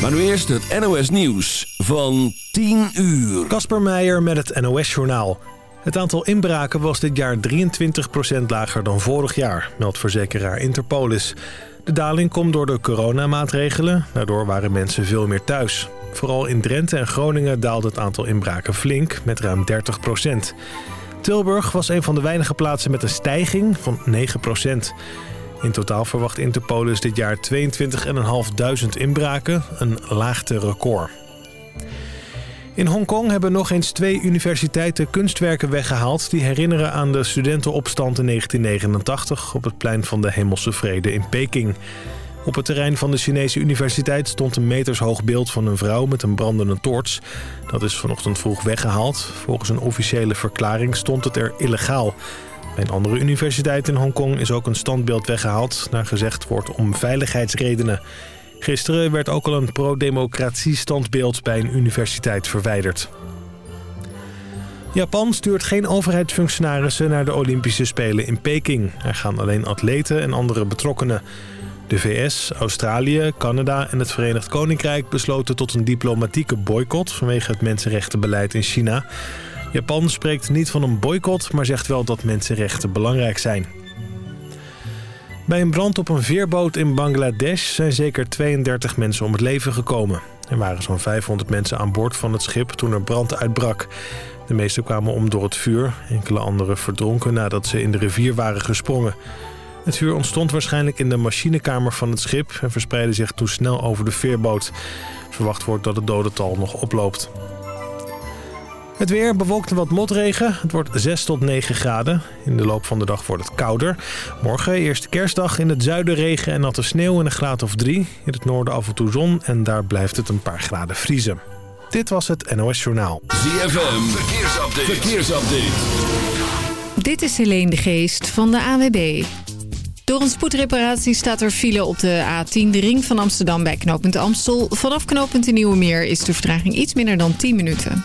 Maar nu eerst het NOS Nieuws van 10 uur. Kasper Meijer met het NOS Journaal. Het aantal inbraken was dit jaar 23% lager dan vorig jaar, meldt verzekeraar Interpolis. De daling komt door de coronamaatregelen, daardoor waren mensen veel meer thuis. Vooral in Drenthe en Groningen daalde het aantal inbraken flink, met ruim 30%. Tilburg was een van de weinige plaatsen met een stijging van 9%. In totaal verwacht Interpolis dit jaar 22.500 inbraken, een laagte record. In Hongkong hebben nog eens twee universiteiten kunstwerken weggehaald... die herinneren aan de studentenopstand in 1989 op het plein van de Hemelse Vrede in Peking. Op het terrein van de Chinese universiteit stond een metershoog beeld van een vrouw met een brandende toorts. Dat is vanochtend vroeg weggehaald. Volgens een officiële verklaring stond het er illegaal. Bij een andere universiteit in Hongkong is ook een standbeeld weggehaald... naar gezegd wordt om veiligheidsredenen. Gisteren werd ook al een pro-democratie standbeeld bij een universiteit verwijderd. Japan stuurt geen overheidsfunctionarissen naar de Olympische Spelen in Peking. Er gaan alleen atleten en andere betrokkenen. De VS, Australië, Canada en het Verenigd Koninkrijk besloten tot een diplomatieke boycott... vanwege het mensenrechtenbeleid in China. Japan spreekt niet van een boycott, maar zegt wel dat mensenrechten belangrijk zijn. Bij een brand op een veerboot in Bangladesh zijn zeker 32 mensen om het leven gekomen. Er waren zo'n 500 mensen aan boord van het schip toen er brand uitbrak. De meeste kwamen om door het vuur. Enkele anderen verdronken nadat ze in de rivier waren gesprongen. Het vuur ontstond waarschijnlijk in de machinekamer van het schip... en verspreidde zich toen snel over de veerboot. Verwacht wordt dat het dodental nog oploopt. Het weer bewolkt en wat motregen. Het wordt 6 tot 9 graden. In de loop van de dag wordt het kouder. Morgen eerste kerstdag in het zuiden regen en natte sneeuw en een graad of 3. In het noorden af en toe zon en daar blijft het een paar graden vriezen. Dit was het NOS Journaal. ZFM, verkeersupdate. verkeersupdate. Dit is Helene de Geest van de AWB. Door een spoedreparatie staat er file op de A10, de ring van Amsterdam bij knooppunt Amstel. Vanaf knooppunt de Nieuwe Meer is de vertraging iets minder dan 10 minuten.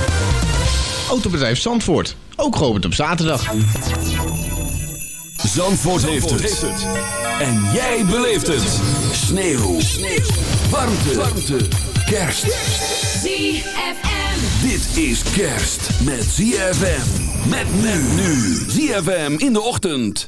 Autobedrijf Zandvoort, ook geopend op zaterdag. Zandvoort, heeft, het. En jij beleeft het. Sneeuw. Sneeuw. Warmte. Warmte. Kerst. ZFM. Dit is kerst met ZFM. Met men nu. ZFM in de ochtend.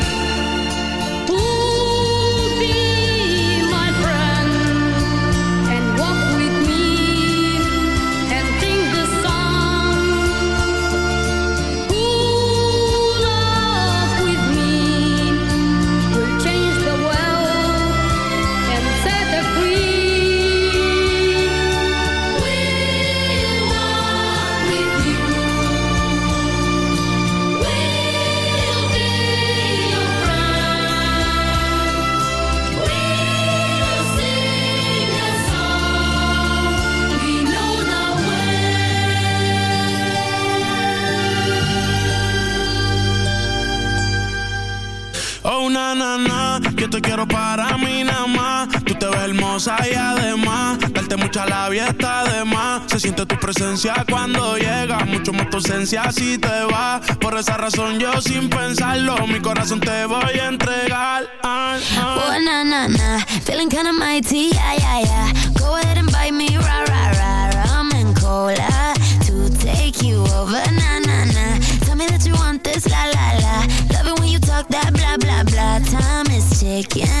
Ausencia si te va. Por esa razón yo sin pensarlo, mi corazón te voy a entregar. Ah, ah. Oh, na, na, na. Feeling kinda mighty, yeah, yeah, yeah. Go ahead and buy me, rah, rah, rah. Rum and cola to take you over, na, na, na. Tell me that you want this, la, la, la. Love it when you talk that blah, blah, blah. Time is ticking,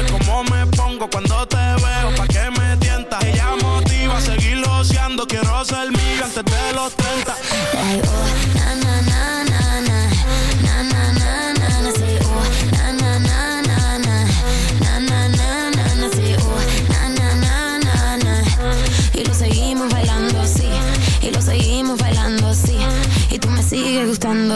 los 30.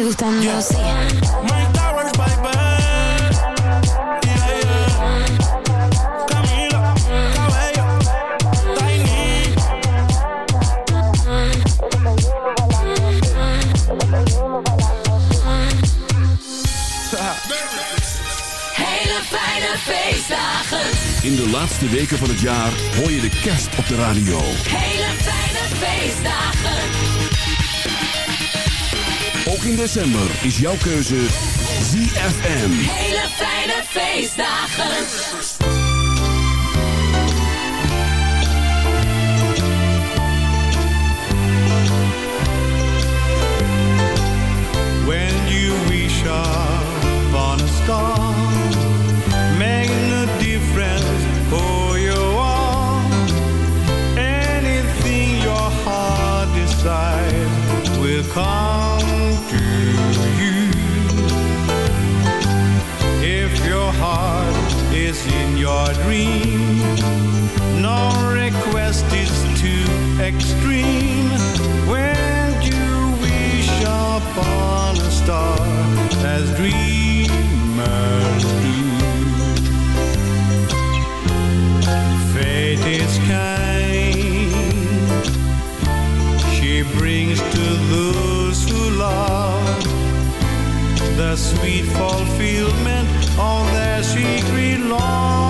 tú me sigues gustando, sí. Mike Towers, baby. Yeah, yeah. Camila, Cabello, Tiny. Hele fijne feestdagen. In de laatste weken van het jaar hoor je de kerst op de radio. Hele fijne feestdagen. Ook in december is jouw keuze ZFM. Hele fijne feestdagen. When you wish upon a star, making a difference for you all. Anything your heart decides will come your heart is in your dream. No request is too extreme. When you wish upon a star, as dreamers do. Fate is kind. She brings to those who love the sweet fulfillment on their secret lawn.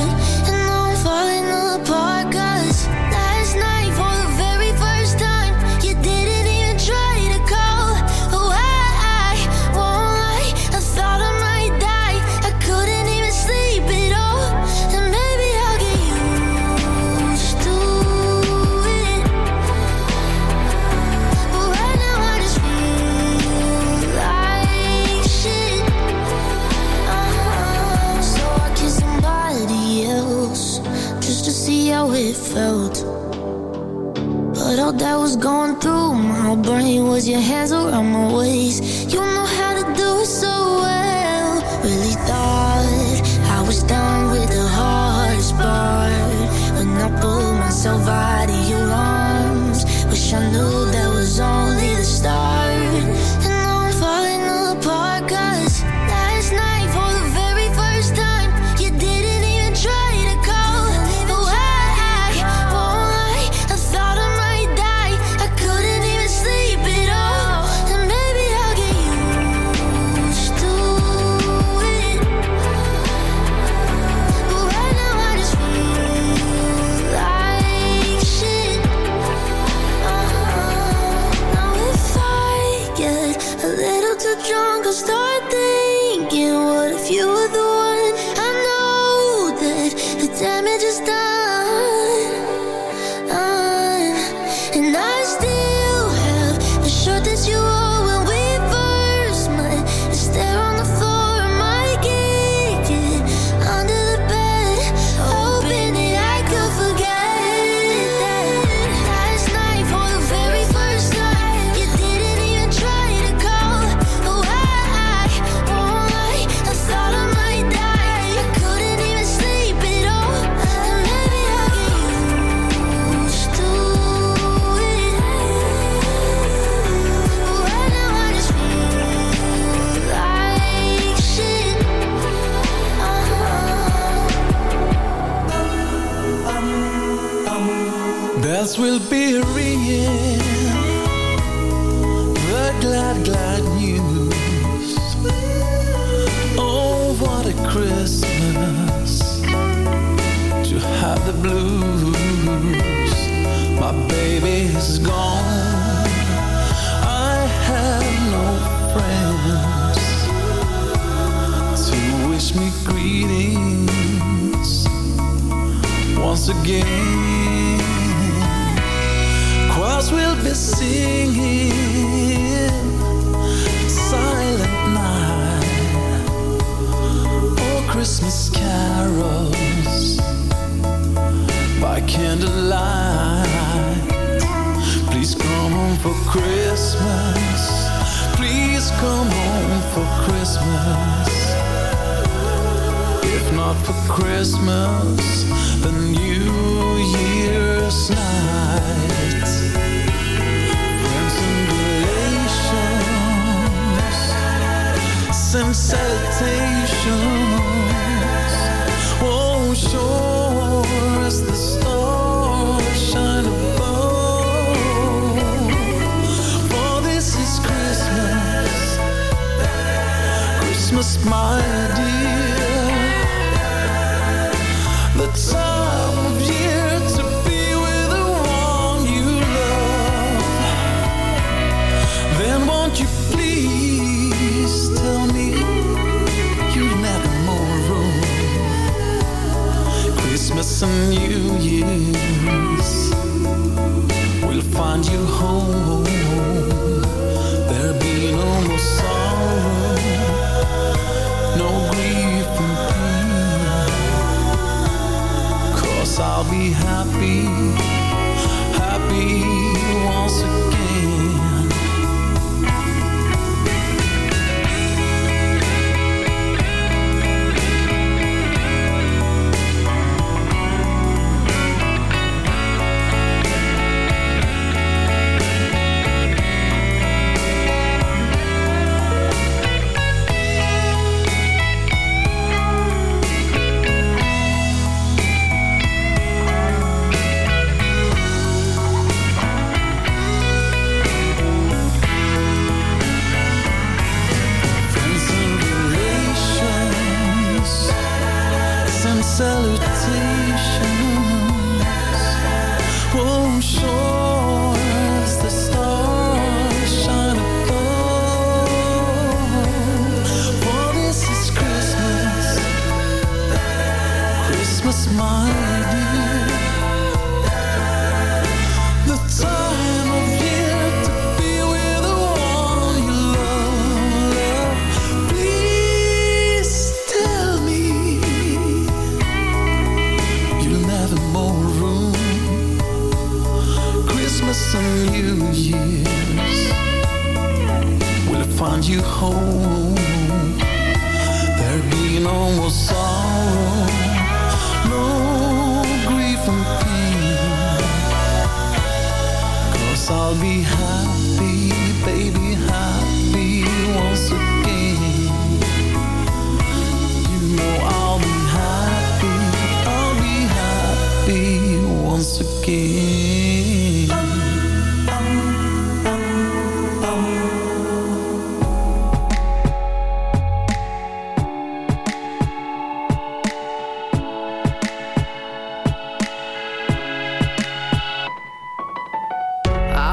all that was going through my brain was your hands around my waist. You know is gone. I have no friends to wish me greetings once again.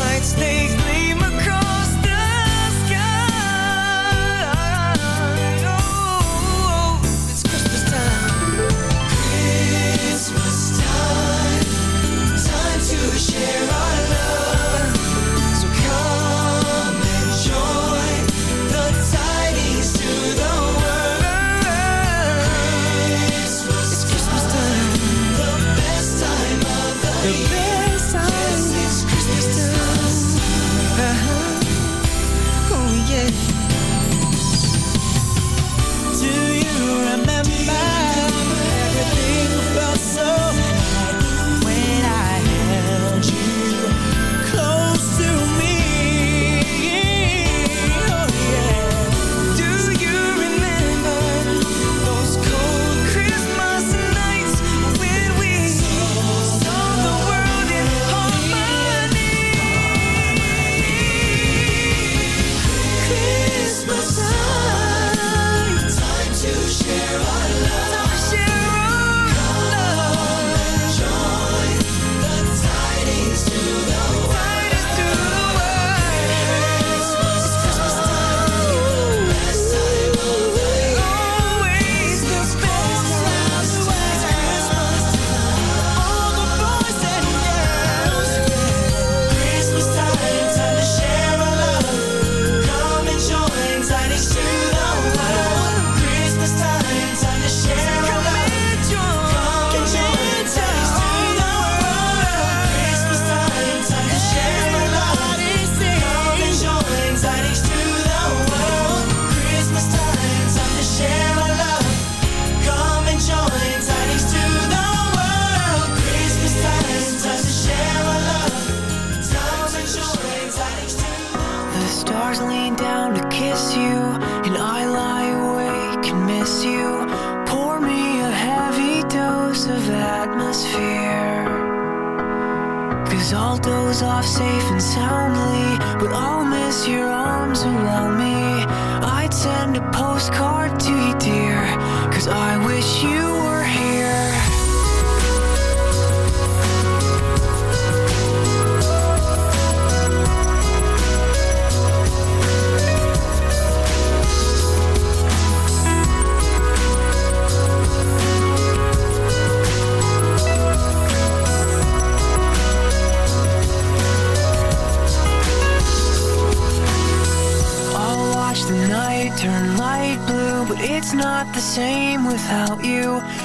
Lights stay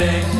someday.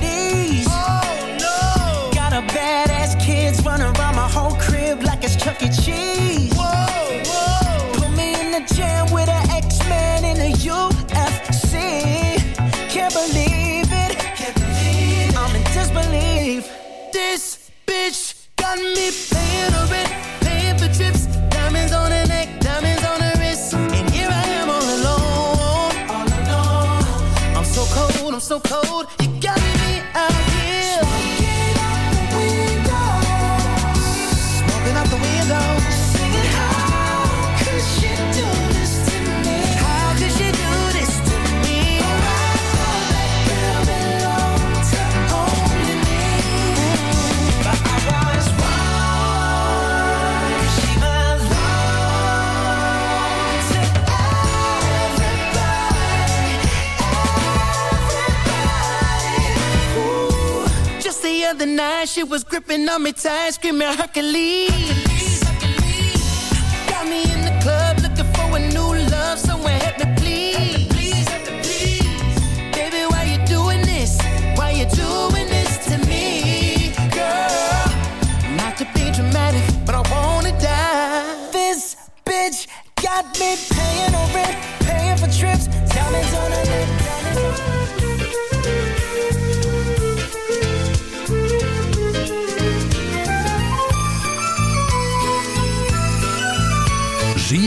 she was gripping on me tight, screaming Hercules. Got me in the club looking for a new love, somewhere. help me please. Please. Baby, why you doing this? Why you doing this to me, girl? Not to be dramatic, but I wanna die. This bitch got me.